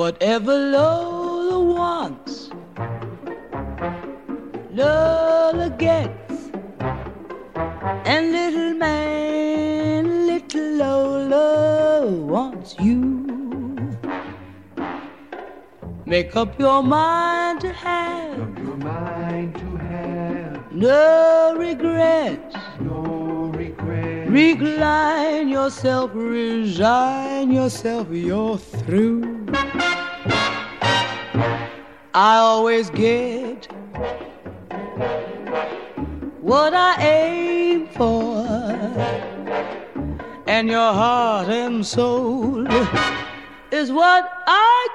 Whatever Lola wants, Lola gets. And little man, little Lola wants you. Make up your mind to have. Up your mind to have. No regrets. No regrets. Recline yourself, resign yourself, you're through. I always get what I aim for, and your heart and soul is what I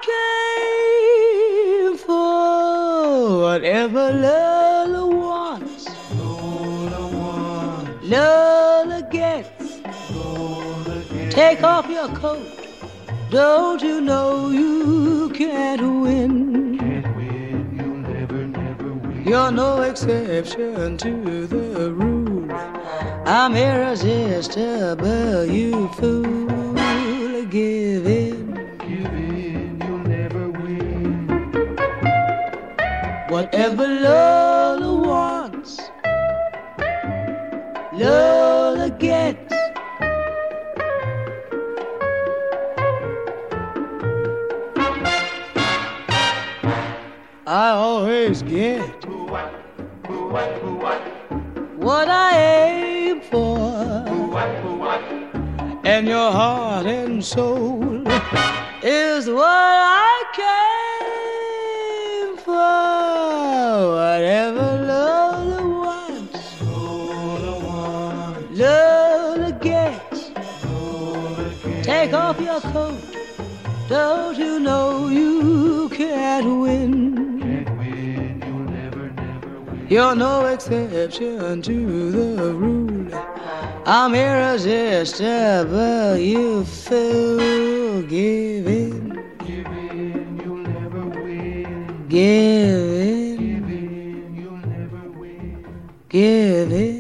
came for. Whatever Lola wants, Lola wants. Lola gets. Lola gets. Take off your coat. Don't you know you You're no exception to the rule. I'm irresistible, you fool. Give in. Give in. You'll never win. Whatever Lola wants, Lola gets. I always get what? I aim for, and your heart and soul is what I came for. Whatever Lola wants. Lola gets. Take off your coat. Don't you know you can't win? You're no exception to the rule. I'm irresistible, you fool. Give in, Give in. You'll never win. give in, Give in. You'll never win. give in.